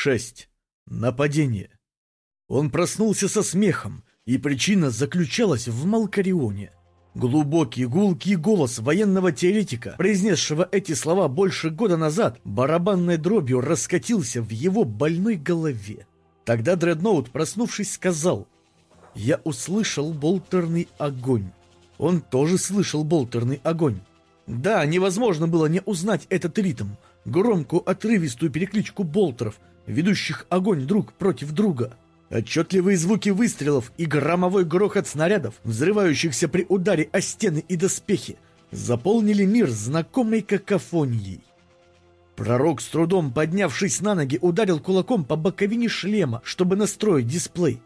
6. Нападение. Он проснулся со смехом, и причина заключалась в Малкарионе. Глубокий гулкий голос военного теоретика, произнесшего эти слова больше года назад, барабанной дробью раскатился в его больной голове. Тогда Дредноут, проснувшись, сказал «Я услышал болтерный огонь». Он тоже слышал болтерный огонь. Да, невозможно было не узнать этот ритм, громкую отрывистую перекличку болтеров, ведущих огонь друг против друга. Отчетливые звуки выстрелов и громовой грохот снарядов, взрывающихся при ударе о стены и доспехи, заполнили мир знакомой какофонией. Пророк, с трудом поднявшись на ноги, ударил кулаком по боковине шлема, чтобы настроить дисплей.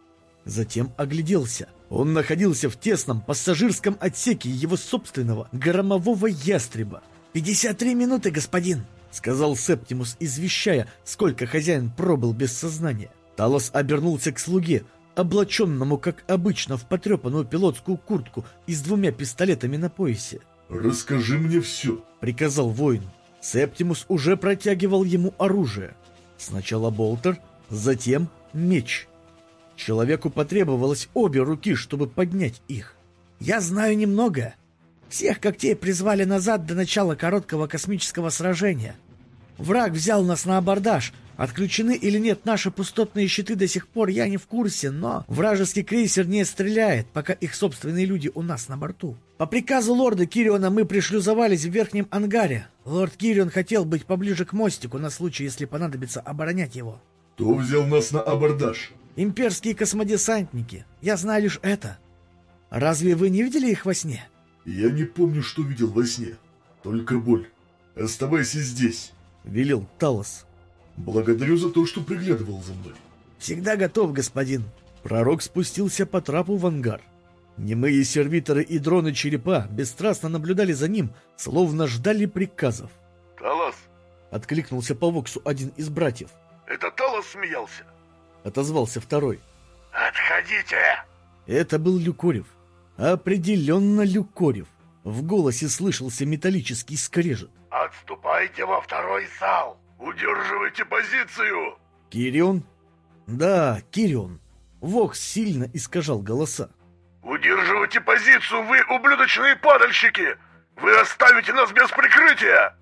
Затем огляделся. Он находился в тесном пассажирском отсеке его собственного громового ястреба. «Пятьдесят три минуты, господин!» — сказал Септимус, извещая, сколько хозяин пробыл без сознания. Талос обернулся к слуге, облаченному, как обычно, в потрепанную пилотскую куртку и с двумя пистолетами на поясе. «Расскажи мне все», — приказал воин. Септимус уже протягивал ему оружие. Сначала болтер, затем меч. Человеку потребовалось обе руки, чтобы поднять их. «Я знаю немного. Всех когтей призвали назад до начала короткого космического сражения. Враг взял нас на абордаж, Отключены или нет наши пустотные щиты до сих пор, я не в курсе, но вражеский крейсер не стреляет, пока их собственные люди у нас на борту. По приказу лорда Кириона мы пришлюзовались в верхнем ангаре. Лорд Кирион хотел быть поближе к мостику на случай, если понадобится оборонять его. Кто взял нас на абордаж? Имперские космодесантники. Я знаю лишь это. Разве вы не видели их во сне? Я не помню, что видел во сне. Только боль. Оставайся здесь. Велел Талос. Благодарю за то, что приглядывал за мной. Всегда готов, господин. Пророк спустился по трапу в ангар. Немые сервиторы и дроны-черепа бесстрастно наблюдали за ним, словно ждали приказов. «Талос!» — откликнулся по Воксу один из братьев. «Это Талос смеялся?» — отозвался второй. «Отходите!» Это был Люкорев. Определенно Люкорев. В голосе слышался металлический скрежет. «Отступайте во второй зал!» «Удерживайте позицию!» «Кирион?» «Да, Кирион». Вокс сильно искажал голоса. «Удерживайте позицию, вы ублюдочные падальщики! Вы оставите нас без прикрытия!»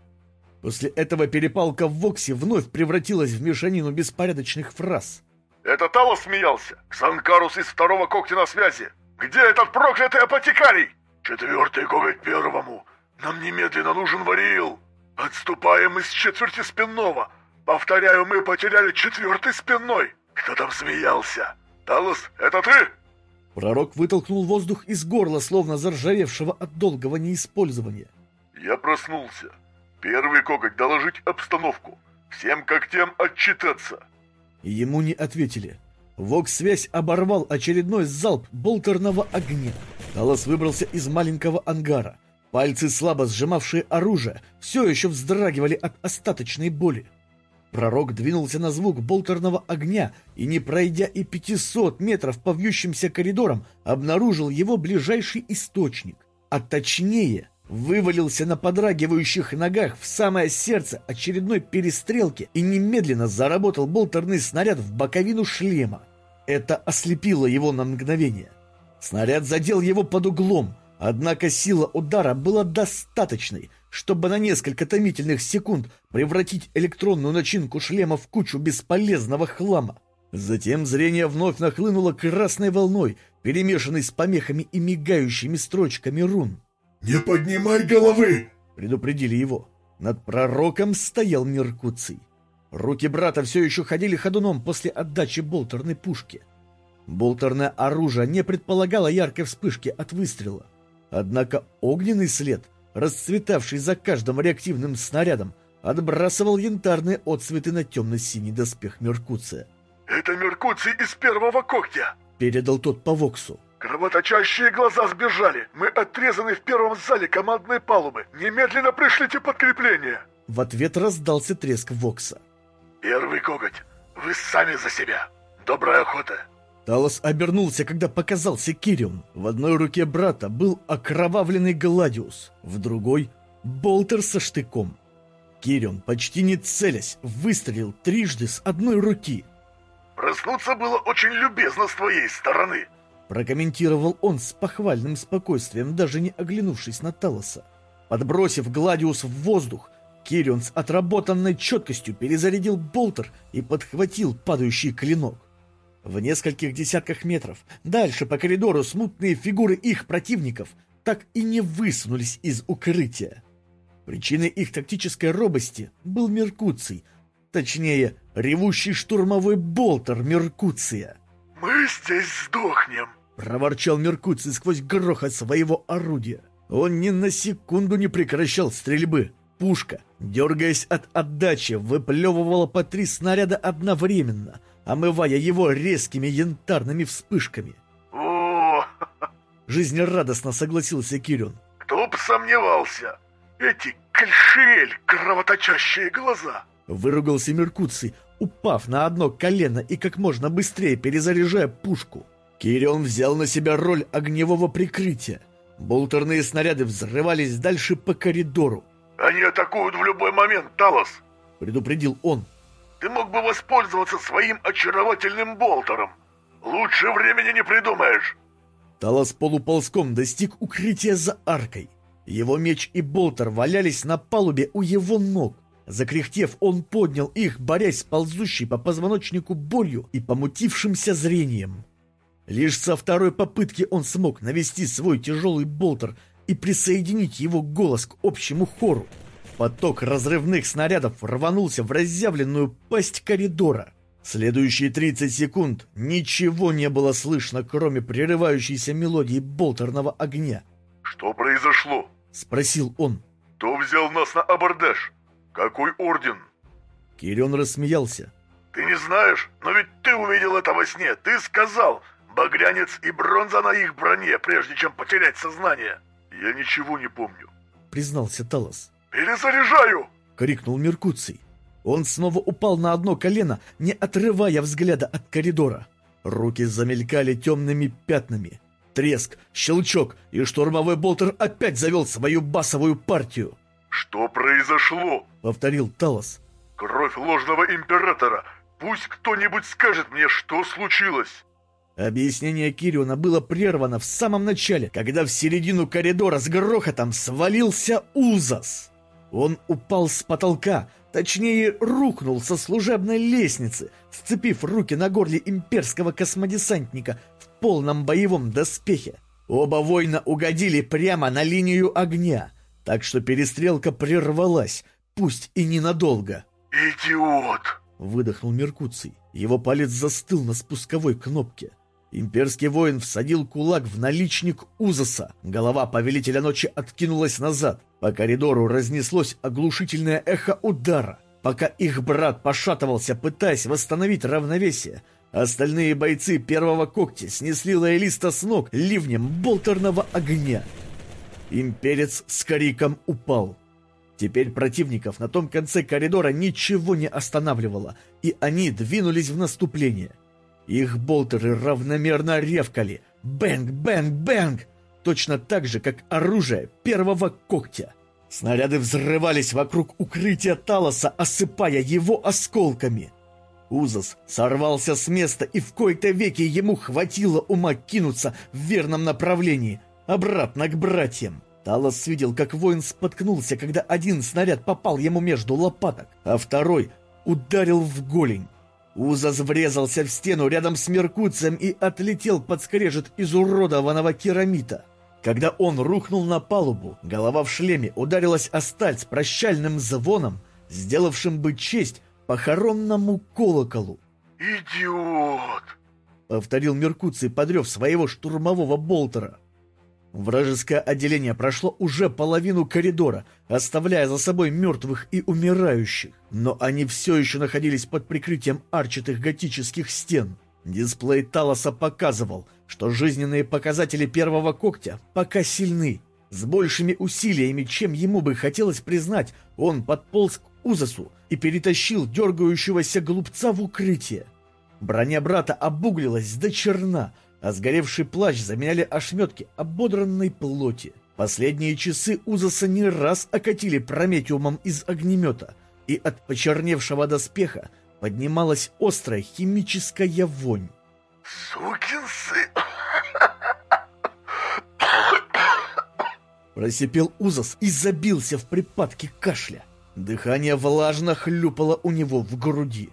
После этого перепалка в Воксе вновь превратилась в мешанину беспорядочных фраз. «Это Талос смеялся? Санкарус из второго когтя на связи! Где этот проклятый апотекарий? Четвертый коготь первому! Нам немедленно нужен Вариил!» «Отступаем из четверти спинного! Повторяю, мы потеряли четвертый спинной! Кто там смеялся? Талос, это ты?» Пророк вытолкнул воздух из горла, словно заржавевшего от долгого неиспользования. «Я проснулся. Первый коготь доложить обстановку. Всем когтям отчитаться!» Ему не ответили. Вокс-связь оборвал очередной залп болтерного огня. Талос выбрался из маленького ангара. Пальцы, слабо сжимавшие оружие, все еще вздрагивали от остаточной боли. Пророк двинулся на звук болтерного огня и, не пройдя и 500 метров по вьющимся коридорам, обнаружил его ближайший источник. А точнее, вывалился на подрагивающих ногах в самое сердце очередной перестрелки и немедленно заработал болтерный снаряд в боковину шлема. Это ослепило его на мгновение. Снаряд задел его под углом, Однако сила удара была достаточной, чтобы на несколько томительных секунд превратить электронную начинку шлема в кучу бесполезного хлама. Затем зрение вновь нахлынуло красной волной, перемешанной с помехами и мигающими строчками рун. «Не поднимай головы!» — предупредили его. Над пророком стоял Меркуций. Руки брата все еще ходили ходуном после отдачи болтерной пушки. Болтерное оружие не предполагало яркой вспышки от выстрела. Однако огненный след, расцветавший за каждым реактивным снарядом, отбрасывал янтарные отцветы на темно-синий доспех Меркуция. «Это Меркуций из первого когтя!» — передал тот по Воксу. «Кровоточащие глаза сбежали! Мы отрезаны в первом зале командной палубы! Немедленно пришлите подкрепление!» В ответ раздался треск Вокса. «Первый коготь! Вы сами за себя! Доброй охоты!» Талос обернулся, когда показался Кирион. В одной руке брата был окровавленный Гладиус, в другой — болтер со штыком. Кирион, почти не целясь, выстрелил трижды с одной руки. «Проснуться было очень любезно с твоей стороны», прокомментировал он с похвальным спокойствием, даже не оглянувшись на Талоса. Подбросив Гладиус в воздух, Кирион с отработанной четкостью перезарядил болтер и подхватил падающий клинок. В нескольких десятках метров дальше по коридору смутные фигуры их противников так и не высунулись из укрытия. Причиной их тактической робости был Меркуций, точнее, ревущий штурмовой болтер Меркуция. «Мы здесь сдохнем!» — проворчал Меркуций сквозь грохот своего орудия. Он ни на секунду не прекращал стрельбы. Пушка, дергаясь от отдачи, выплевывала по три снаряда одновременно, омывая его резкими янтарными вспышками. «О, Жизнерадостно согласился Кирюн. кто б сомневался! Эти кальширель, кровоточащие глаза!» Выругался Меркуций, упав на одно колено и как можно быстрее перезаряжая пушку. Кирион взял на себя роль огневого прикрытия. Болтерные снаряды взрывались дальше по коридору. «Они атакуют в любой момент, Талос! Предупредил он. Ты мог бы воспользоваться своим очаровательным болтером! Лучше времени не придумаешь!» Талос полуползком достиг укрытия за аркой. Его меч и болтер валялись на палубе у его ног. Закряхтев, он поднял их, борясь с ползущей по позвоночнику болью и помутившимся зрением. Лишь со второй попытки он смог навести свой тяжелый болтер и присоединить его голос к общему хору. Поток разрывных снарядов рванулся в разъявленную пасть коридора. Следующие 30 секунд ничего не было слышно, кроме прерывающейся мелодии болтерного огня. «Что произошло? — спросил он. Кто взял нас на абордаж? Какой орден?» Кирион рассмеялся. «Ты не знаешь? Но ведь ты увидел это во сне. Ты сказал, багрянец и бронза на их броне, прежде чем потерять сознание. Я ничего не помню. Признался Талос. «Перезаряжаю!» — крикнул Меркуций. Он снова упал на одно колено, не отрывая взгляда от коридора. Руки замелькали темными пятнами. Треск, щелчок, и штурмовой болтер опять завел свою басовую партию. «Что произошло?» — повторил Талос. «Кровь ложного императора! Пусть кто-нибудь скажет мне, что случилось!» Объяснение Кириона было прервано в самом начале, когда в середину коридора с грохотом свалился Узас. Он упал с потолка, точнее рухнул со служебной лестницы, сцепив руки на горле имперского космодесантника в полном боевом доспехе. Оба воина угодили прямо на линию огня, так что перестрелка прервалась, пусть и ненадолго. «Идиот!» — выдохнул Меркуций. Его палец застыл на спусковой кнопке. Имперский воин всадил кулак в наличник Узаса. Голова повелителя ночи откинулась назад. По коридору разнеслось оглушительное эхо удара. Пока их брат пошатывался, пытаясь восстановить равновесие, остальные бойцы первого когтя снесли лоялиста с ног ливнем болтерного огня. Имперец с криком упал. Теперь противников на том конце коридора ничего не останавливало, и они двинулись в наступление. Их болтеры равномерно рявкали. Бэнг, бэнг, бэнг! Точно так же, как оружие первого когтя. Снаряды взрывались вокруг укрытия Талоса, осыпая его осколками. Узас сорвался с места, и в кои-то веки ему хватило ума кинуться в верном направлении, обратно к братьям. Талос видел, как воин споткнулся, когда один снаряд попал ему между лопаток, а второй ударил в голень. Узас врезался в стену рядом с Меркуцием и отлетел под скрежет изуродованного керамита. Когда он рухнул на палубу, голова в шлеме ударилась о сталь с прощальным звоном, сделавшим бы честь похоронному колоколу. «Идиот!» — повторил Меркуций, подрев своего штурмового болтера. Вражеское отделение прошло уже половину коридора, оставляя за собой мертвых и умирающих, но они все еще находились под прикрытием арчатых готических стен. Дисплей Талоса показывал, что жизненные показатели первого когтя пока сильны. С большими усилиями, чем ему бы хотелось признать, он подполз к Узасу и перетащил дергающегося глупца в укрытие. Броня брата обуглилась до черна, а сгоревший плащ заменяли ошметки ободранной плоти. Последние часы Узаса не раз окатили прометиумом из огнемета, и от почерневшего доспеха поднималась острая химическая вонь. «Сукин сын!» Просипел Узас и забился в припадке кашля. Дыхание влажно хлюпало у него в груди.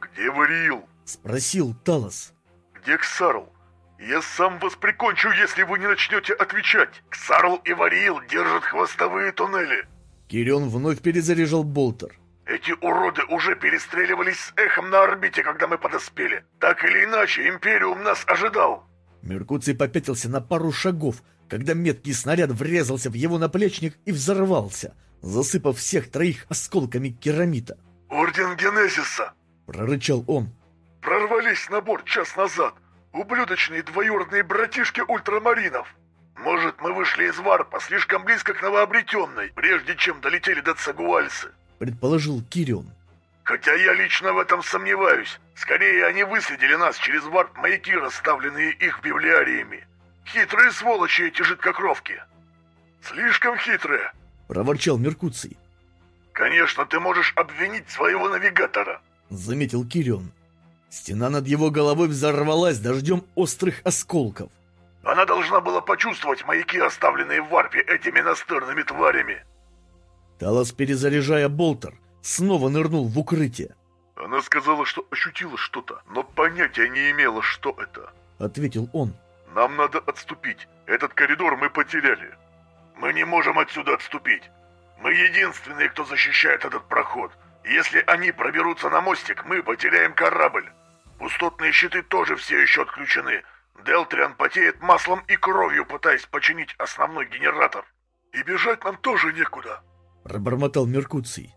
«Где Варил?» — спросил Талос. «Где Ксарл? Я сам вас прикончу, если вы не начнете отвечать. Ксарл и Варил держат хвостовые туннели». Кирион вновь перезаряжал болтер. Эти уроды уже перестреливались с эхом на орбите, когда мы подоспели. Так или иначе, Империум нас ожидал. Меркуций попятился на пару шагов, когда меткий снаряд врезался в его наплечник и взорвался, засыпав всех троих осколками керамита. «Орден Генезиса!» — прорычал он. «Прорвались на борт час назад. Ублюдочные двоюродные братишки ультрамаринов. Может, мы вышли из варпа слишком близко к новообретенной, прежде чем долетели до Цагуальсы?» — предположил Кирион. «Хотя я лично в этом сомневаюсь. Скорее, они выследили нас через варп-маяки, расставленные их библиариями. Хитрые сволочи эти жидкокровки. Слишком хитрые, проворчал Меркуций. Конечно, ты можешь обвинить своего навигатора, заметил Кирион. Стена над его головой взорвалась дождем острых осколков. Она должна была почувствовать маяки, оставленные в варпе этими настырными тварями. Талос, перезаряжая болтер, снова нырнул в укрытие. Она сказала, что ощутила что-то, но понятия не имела, что это. Ответил он. Нам надо отступить. Этот коридор мы потеряли. Мы не можем отсюда отступить. Мы единственные, кто защищает этот проход. Если они проберутся на мостик, мы потеряем корабль. Пустотные щиты тоже все еще отключены. Делтриан потеет маслом и кровью, пытаясь починить основной генератор. И бежать нам тоже некуда. Пробормотал Меркуций.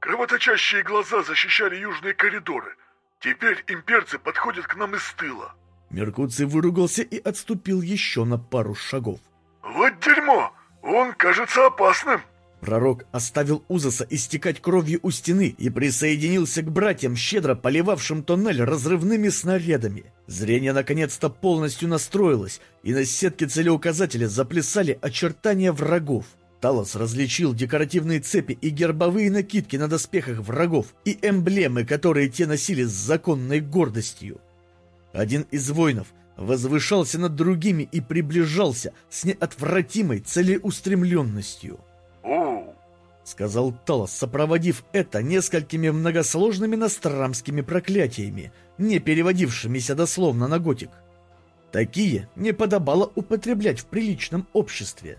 Кровоточащие глаза защищали южные коридоры. Теперь имперцы подходят к нам из тыла. Меркуций выругался и отступил еще на пару шагов. «Вот дерьмо! Он кажется опасным!» Пророк оставил Узаса истекать кровью у стены и присоединился к братьям, щедро поливавшим тоннель разрывными снарядами. Зрение наконец-то полностью настроилось, и на сетке целеуказателя заплясали очертания врагов. Талос различил декоративные цепи и гербовые накидки на доспехах врагов и эмблемы, которые те носили с законной гордостью. Один из воинов возвышался над другими и приближался с неотвратимой целеустремленностью. «Оу!» — сказал Талос, сопроводив это несколькими многосложными настрамскими проклятиями, не переводившимися дословно на готик. Такие не подобало употреблять в приличном обществе.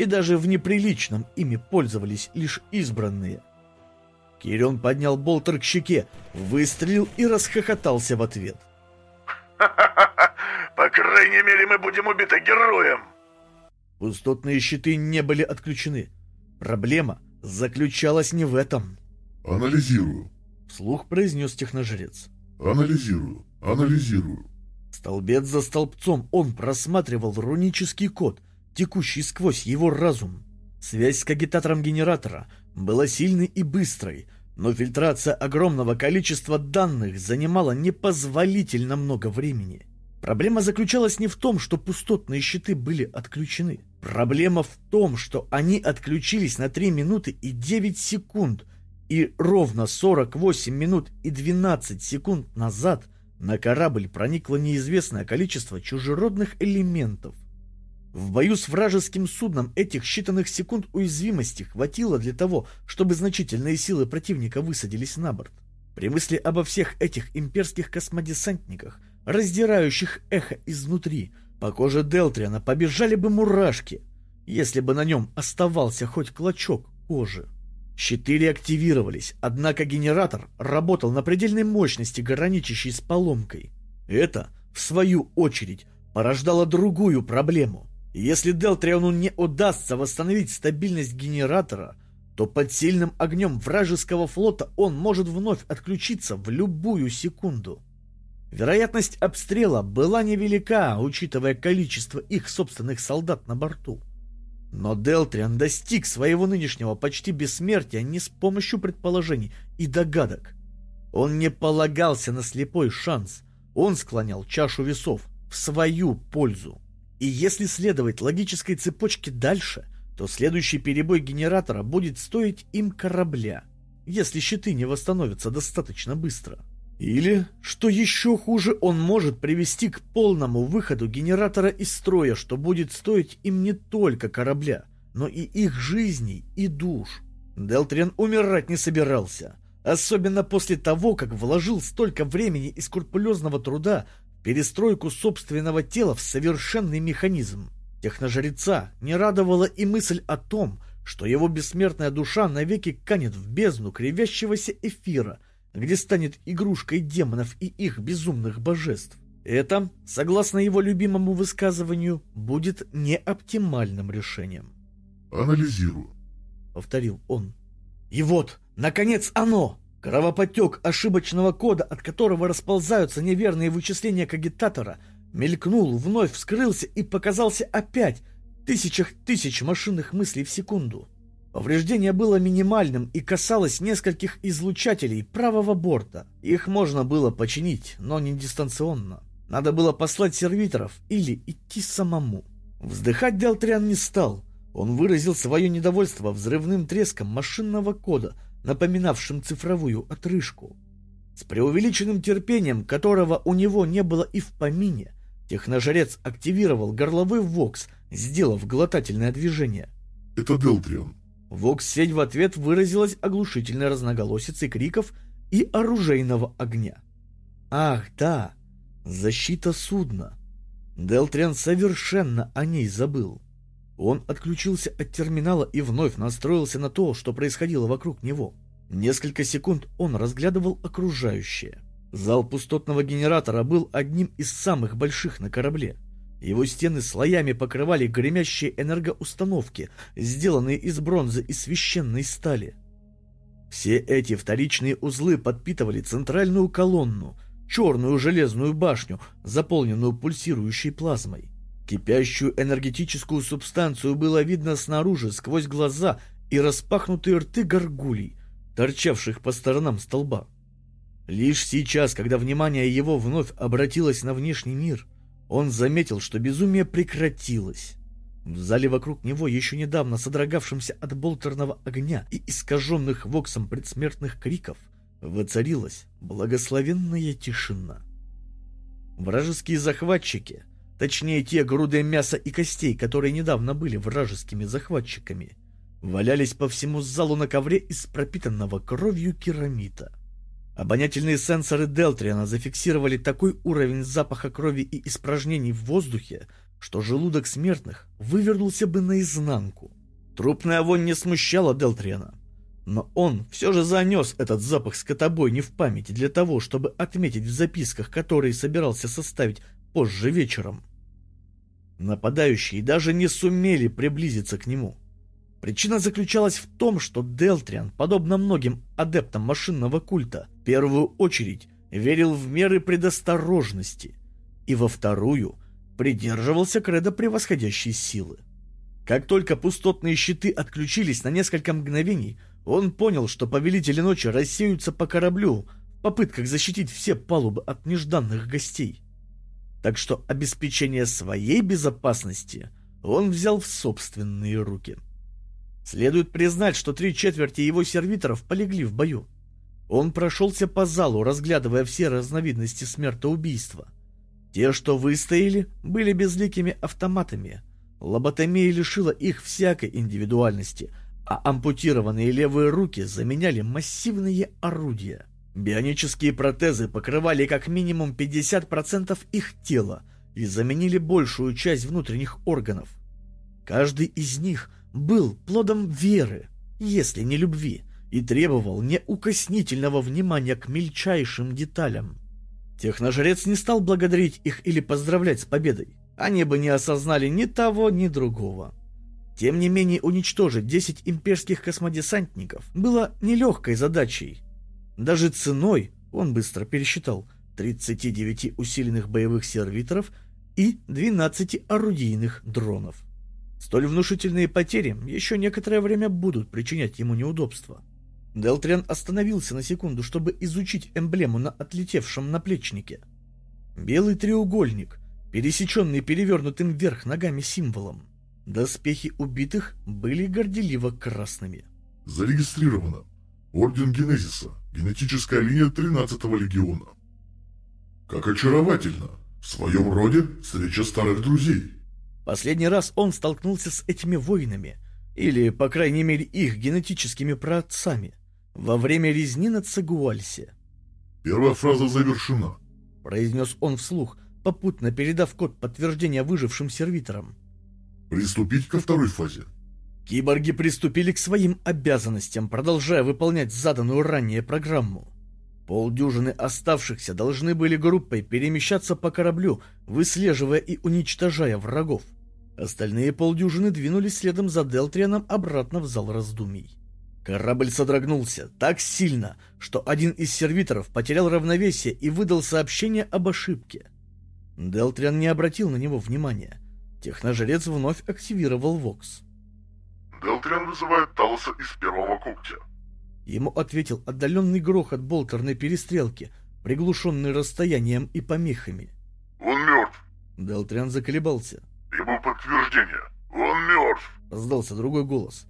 И даже в неприличном ими пользовались лишь избранные. Кирион поднял болтер к щеке, выстрелил и расхохотался в ответ. По крайней мере, мы будем убиты героем. Пустотные щиты не были отключены. Проблема заключалась не в этом. Анализирую. Вслух произнес техножрец. Анализирую. Анализирую. Столбец за столбцом он просматривал рунический код, текущий сквозь его разум. Связь с кагитатором генератора была сильной и быстрой, но фильтрация огромного количества данных занимала непозволительно много времени. Проблема заключалась не в том, что пустотные щиты были отключены. Проблема в том, что они отключились на 3 минуты и 9 секунд, и ровно 48 минут и 12 секунд назад на корабль проникло неизвестное количество чужеродных элементов. В бою с вражеским судном этих считанных секунд уязвимости хватило для того, чтобы значительные силы противника высадились на борт. При мысли обо всех этих имперских космодесантниках, раздирающих эхо изнутри, по коже Делтриана побежали бы мурашки, если бы на нем оставался хоть клочок кожи. Щиты реактивировались, однако генератор работал на предельной мощности, граничащей с поломкой. Это, в свою очередь, порождало другую проблему. Если Делтриону не удастся восстановить стабильность генератора, то под сильным огнем вражеского флота он может вновь отключиться в любую секунду. Вероятность обстрела была невелика, учитывая количество их собственных солдат на борту. Но Делтриан достиг своего нынешнего почти бессмертия не с помощью предположений и догадок. Он не полагался на слепой шанс, он склонял чашу весов в свою пользу. И если следовать логической цепочке дальше, то следующий перебой генератора будет стоить им корабля, если щиты не восстановятся достаточно быстро. Или, что еще хуже, он может привести к полному выходу генератора из строя, что будет стоить им не только корабля, но и их жизней и душ. Делтриан умирать не собирался, особенно после того, как вложил столько времени и скрупулезного труда перестройку собственного тела в совершенный механизм. Техножреца не радовала и мысль о том, что его бессмертная душа навеки канет в бездну кривящегося эфира – где станет игрушкой демонов и их безумных божеств. Это, согласно его любимому высказыванию, будет неоптимальным решением. «Анализирую», — повторил он. И вот, наконец, оно! Кровопотек ошибочного кода, от которого расползаются неверные вычисления кагитатора, мелькнул, вновь вскрылся и показался опять тысячах тысяч машинных мыслей в секунду. Повреждение было минимальным и касалось нескольких излучателей правого борта. Их можно было починить, но не дистанционно. Надо было послать сервиторов или идти самому. Вздыхать Делтриан не стал. Он выразил свое недовольство взрывным треском машинного кода, напоминавшим цифровую отрыжку. С преувеличенным терпением, которого у него не было и в помине, техножрец активировал горловой вокс, сделав глотательное движение. «Это Делтриан. Вокс-сеть в ответ выразилась оглушительной разноголосицей криков и оружейного огня. Ах, да, защита судна. Делтриан совершенно о ней забыл. Он отключился от терминала и вновь настроился на то, что происходило вокруг него. Несколько секунд он разглядывал окружающее. Зал пустотного генератора был одним из самых больших на корабле. Его стены слоями покрывали гремящие энергоустановки, сделанные из бронзы и священной стали. Все эти вторичные узлы подпитывали центральную колонну, черную железную башню, заполненную пульсирующей плазмой. Кипящую энергетическую субстанцию было видно снаружи сквозь глаза и распахнутые рты горгулей, торчавших по сторонам столба. Лишь сейчас, когда внимание его вновь обратилось на внешний мир – он заметил, что безумие прекратилось. В зале вокруг него, еще недавно содрогавшемся от болтерного огня и искаженных воксом предсмертных криков, воцарилась благословенная тишина. Вражеские захватчики, точнее те груды мяса и костей, которые недавно были вражескими захватчиками, валялись по всему залу на ковре из пропитанного кровью керамита. Обонятельные сенсоры Делтриана зафиксировали такой уровень запаха крови и испражнений в воздухе, что желудок смертных вывернулся бы наизнанку. Трупная вонь не смущала Делтриана. Но он все же занес этот запах скотобойни в памяти для того, чтобы отметить в записках, которые собирался составить позже вечером. Нападающие даже не сумели приблизиться к нему. Причина заключалась в том, что Делтриан, подобно многим адептам машинного культа, в первую очередь верил в меры предосторожности, и во вторую придерживался кредо превосходящей силы. Как только пустотные щиты отключились на несколько мгновений, он понял, что повелители ночи рассеются по кораблю в попытках защитить все палубы от нежданных гостей. Так что обеспечение своей безопасности он взял в собственные руки. Следует признать, что три четверти его сервиторов полегли в бою. Он прошелся по залу, разглядывая все разновидности смертоубийства. Те, что выстояли, были безликими автоматами. Лоботомия лишила их всякой индивидуальности, а ампутированные левые руки заменяли массивные орудия. Бионические протезы покрывали как минимум 50% их тела и заменили большую часть внутренних органов. Каждый из них – был плодом веры, если не любви, и требовал неукоснительного внимания к мельчайшим деталям. Техножрец не стал благодарить их или поздравлять с победой. Они бы не осознали ни того, ни другого. Тем не менее, уничтожить 10 имперских космодесантников было нелегкой задачей. Даже ценой, он быстро пересчитал, 39 усиленных боевых сервиторов и 12 орудийных дронов. Столь внушительные потери еще некоторое время будут причинять ему неудобства. Делтриан остановился на секунду, чтобы изучить эмблему на отлетевшем наплечнике. Белый треугольник, пересеченный перевернутым вверх ногами символом. Доспехи убитых были горделиво красными. Зарегистрировано. Орден Генезиса. Генетическая линия 13-го легиона. Как очаровательно. В своем роде встреча старых друзей. Последний раз он столкнулся с этими воинами, или, по крайней мере, их генетическими праотцами, во время резни на Цигуальсе. Первая фраза завершена. Произнес он вслух, попутно передав код подтверждения выжившим сервиторам. Приступить ко второй фазе. Киборги приступили к своим обязанностям, продолжая выполнять заданную ранее программу. Полдюжины оставшихся должны были группой перемещаться по кораблю, выслеживая и уничтожая врагов. Остальные полдюжины двинулись следом за Делтрианом обратно в зал раздумий. Корабль содрогнулся так сильно, что один из сервиторов потерял равновесие и выдал сообщение об ошибке. Делтриан не обратил на него внимания. Техножрец вновь активировал Вокс. Делтриан вызывает Талоса из первого когтя. Ему ответил отдаленный грохот болтерной перестрелки, приглушенный расстоянием и помехами. Он мертв. Делтриан заколебался. Ему подтверждение. Он мертв. Раздался другой голос.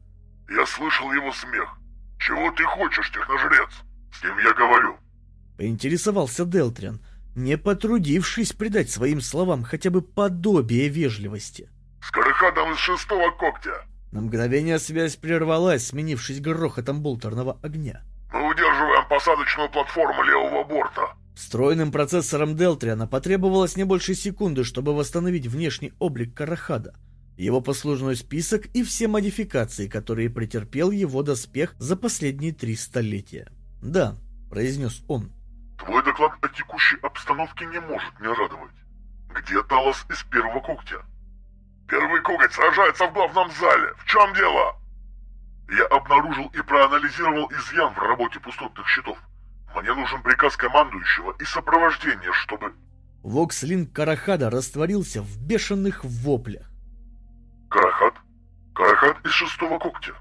Я слышал его смех. Чего ты хочешь, техножрец? С кем я говорю? Поинтересовался Делтриан, не потрудившись придать своим словам хотя бы подобие вежливости. С Карахадом из шестого когтя. На мгновение связь прервалась, сменившись грохотом болтерного огня. Мы удерживаем посадочную платформу левого борта. Встроенным процессором Делтриана потребовалось не больше секунды, чтобы восстановить внешний облик Карахада, его послужной список и все модификации, которые претерпел его доспех за последние три столетия. «Да», — произнес он. «Твой доклад о текущей обстановке не может не радовать. Где Талос из первого когтя?» Первый коготь сражается в главном зале. В чем дело? Я обнаружил и проанализировал изъян в работе пустотных щитов. Мне нужен приказ командующего и сопровождение, чтобы... Вокслинг Карахада растворился в бешеных воплях. Карахат? Карахат из шестого когтя.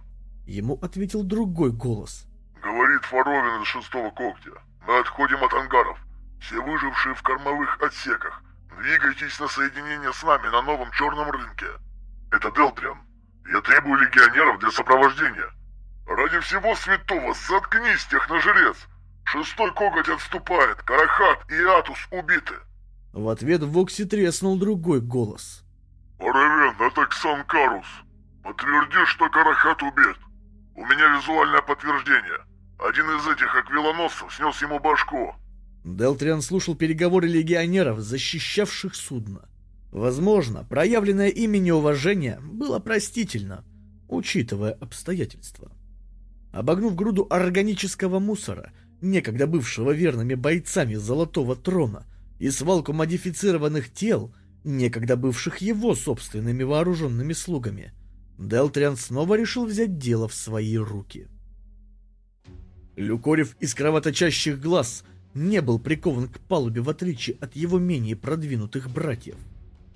Ему ответил другой голос. Говорит Фаровин из шестого когтя. Мы отходим от ангаров. Все выжившие в кормовых отсеках. Двигайтесь на соединение с нами на новом черном рынке. Это Делтриан. Я требую легионеров для сопровождения. Ради всего святого, заткнись, техножрец. Шестой коготь отступает, Карахат и Атус убиты. В ответ в Воксе треснул другой голос. Оравен, это Ксанкарус. Подтверди, что Карахат убит. У меня визуальное подтверждение. Один из этих аквилоносцев снес ему башку. Делтриан слушал переговоры легионеров, защищавших судно. Возможно, проявленное ими неуважение было простительно, учитывая обстоятельства. Обогнув груду органического мусора, некогда бывшего верными бойцами Золотого Трона, и свалку модифицированных тел, некогда бывших его собственными вооруженными слугами, Делтриан снова решил взять дело в свои руки. Люкорев из кровоточащих глаз не был прикован к палубе в отличие от его менее продвинутых братьев.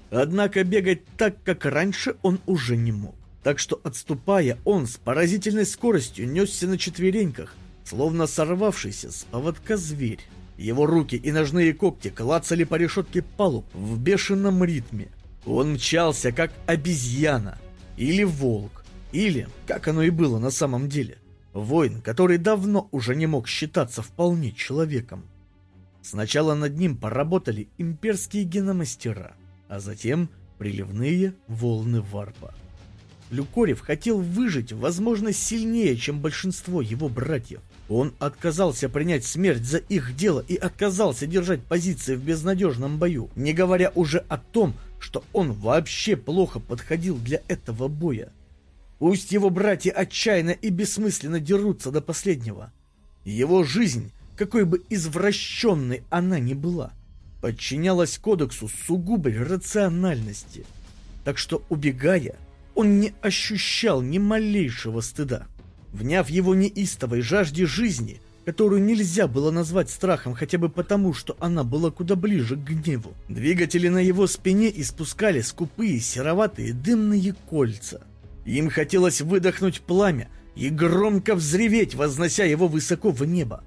Однако бегать так, как раньше, он уже не мог. Так что, отступая, он с поразительной скоростью несся на четвереньках, словно сорвавшийся с поводка зверь. Его руки и ножные когти клацали по решетке палуб в бешеном ритме. Он мчался, как обезьяна, или волк, или, как оно и было на самом деле, воин, который давно уже не мог считаться вполне человеком. Сначала над ним поработали имперские геномастера, а затем приливные волны варпа. Люкорев хотел выжить, возможно, сильнее, чем большинство его братьев. Он отказался принять смерть за их дело и отказался держать позиции в безнадежном бою, не говоря уже о том, что он вообще плохо подходил для этого боя. Пусть его братья отчаянно и бессмысленно дерутся до последнего. Его жизнь какой бы извращенной она ни была, подчинялась кодексу сугубой рациональности. Так что, убегая, он не ощущал ни малейшего стыда. Вняв его неистовой жажде жизни, которую нельзя было назвать страхом хотя бы потому, что она была куда ближе к гневу, двигатели на его спине испускали скупые сероватые дымные кольца. Им хотелось выдохнуть пламя и громко взреветь, вознося его высоко в небо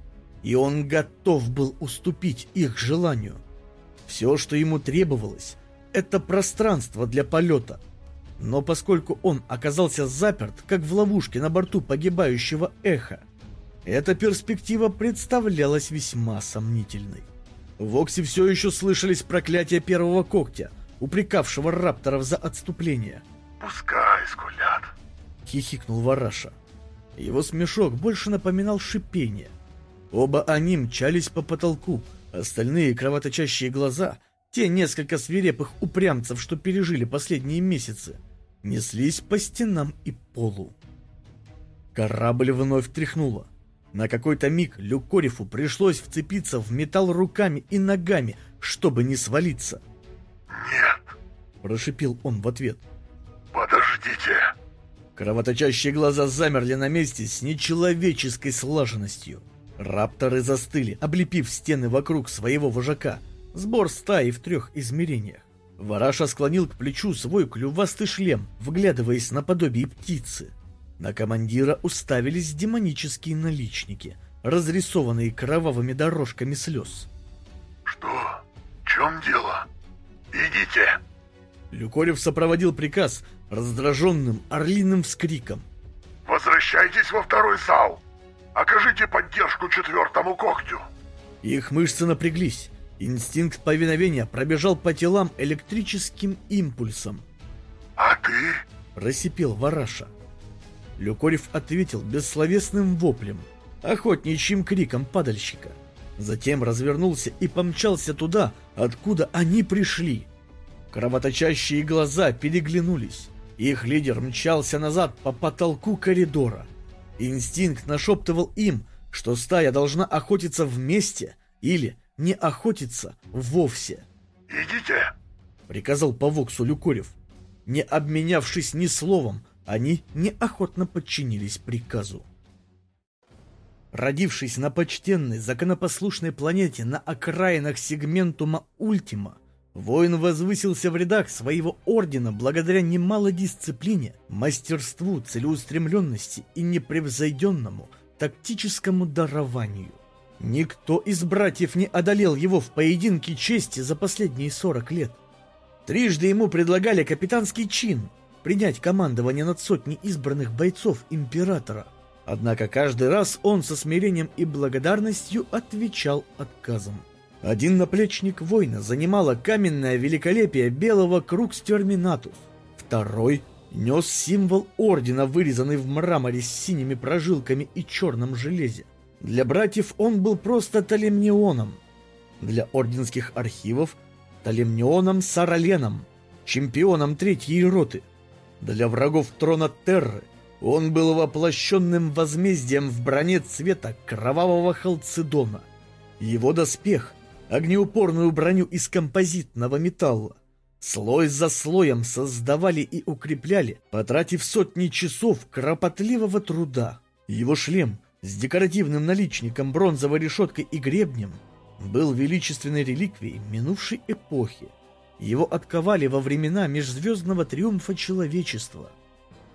и он готов был уступить их желанию. Все, что ему требовалось, это пространство для полета. Но поскольку он оказался заперт, как в ловушке на борту погибающего эха, эта перспектива представлялась весьма сомнительной. В Оксе все еще слышались проклятия первого когтя, упрекавшего рапторов за отступление. «Пускай скулят», — хихикнул Вараша. Его смешок больше напоминал шипение. Оба они мчались по потолку, остальные кровоточащие глаза, те несколько свирепых упрямцев, что пережили последние месяцы, неслись по стенам и полу. Корабль вновь тряхнуло. На какой-то миг Люкорифу пришлось вцепиться в металл руками и ногами, чтобы не свалиться. «Нет!» – прошипел он в ответ. «Подождите!» Кровоточащие глаза замерли на месте с нечеловеческой слаженностью. Рапторы застыли, облепив стены вокруг своего вожака. Сбор стаи в трех измерениях. Вараша склонил к плечу свой клювастый шлем, вглядываясь на подобие птицы. На командира уставились демонические наличники, разрисованные кровавыми дорожками слез. «Что? В чем дело? Идите!» Люкорев сопроводил приказ раздраженным орлиным вскриком. «Возвращайтесь во второй зал! Окажите поддержку четвертому когтю!» Их мышцы напряглись. Инстинкт повиновения пробежал по телам электрическим импульсом. «А ты?» – просипел Вараша. Люкорев ответил бессловесным воплем, охотничьим криком падальщика. Затем развернулся и помчался туда, откуда они пришли. Кровоточащие глаза переглянулись. Их лидер мчался назад по потолку коридора. Инстинкт нашептывал им, что стая должна охотиться вместе или не охотиться вовсе. «Идите!» — приказал по Воксу Люкорев. Не обменявшись ни словом, они неохотно подчинились приказу. Родившись на почтенной, законопослушной планете на окраинах сегментума Ультима, воин возвысился в рядах своего ордена благодаря немалой дисциплине, мастерству, целеустремленности и непревзойденному тактическому дарованию. Никто из братьев не одолел его в поединке чести за последние 40 лет. Трижды ему предлагали капитанский чин, принять командование над сотней избранных бойцов императора. Однако каждый раз он со смирением и благодарностью отвечал отказом. Один наплечник воина занимало каменное великолепие белого кругстерминатус. Второй нес символ ордена, вырезанный в мраморе с синими прожилками и черном железе. Для братьев он был просто Талемнионом. Для орденских архивов – Талемнионом Сараленом, чемпионом третьей роты – для врагов трона Терры он был воплощенным возмездием в броне цвета кровавого халцедона. Его доспех — огнеупорную броню из композитного металла. Слой за слоем создавали и укрепляли, потратив сотни часов кропотливого труда. Его шлем с декоративным наличником, бронзовой решеткой и гребнем был величественной реликвией минувшей эпохи. Его отковали во времена межзвездного триумфа человечества.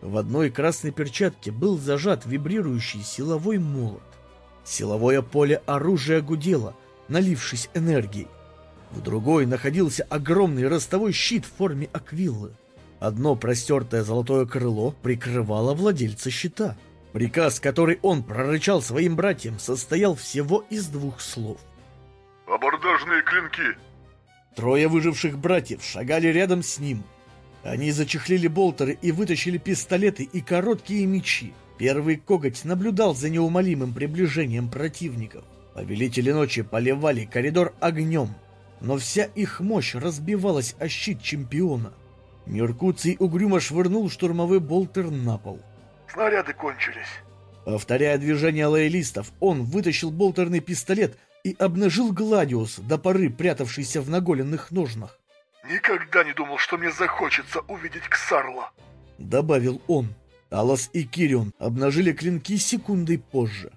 В одной красной перчатке был зажат вибрирующий силовой молот. Силовое поле оружия гудело, налившись энергией. В другой находился огромный ростовой щит в форме аквиллы. Одно простертое золотое крыло прикрывало владельца щита. Приказ, который он прорычал своим братьям, состоял всего из двух слов. «Абордажные клинки!» Трое выживших братьев шагали рядом с ним. Они зачехлили болтеры и вытащили пистолеты и короткие мечи. Первый коготь наблюдал за неумолимым приближением противников. Повелители ночи поливали коридор огнем, но вся их мощь разбивалась о щит чемпиона. Меркуций угрюмо швырнул штурмовой болтер на пол. «Снаряды кончились». Повторяя движение лоялистов, он вытащил болтерный пистолет и обнажил Гладиус, до поры прятавшийся в наголенных ножнах. «Никогда не думал, что мне захочется увидеть Ксарла», — добавил он. Алас и Кирион обнажили клинки секундой позже.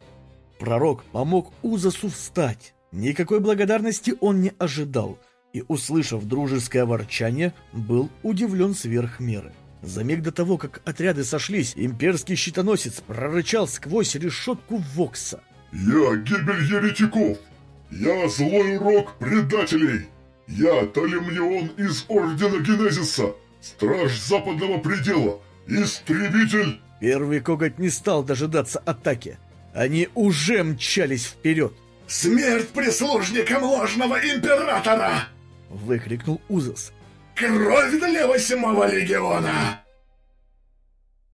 Пророк помог Узасу встать. Никакой благодарности он не ожидал, и, услышав дружеское ворчание, был удивлен сверх меры. За миг до того, как отряды сошлись, имперский щитоносец прорычал сквозь решетку Вокса. «Я гибель еретиков! Я злой урок предателей! Я Талимнион из Ордена Генезиса, Страж Западного Предела, Истребитель!» Первый коготь не стал дожидаться атаки. Они уже мчались вперед. «Смерть прислужникам ложного императора!» Выкрикнул Узас. «Кровь для восьмого легиона!»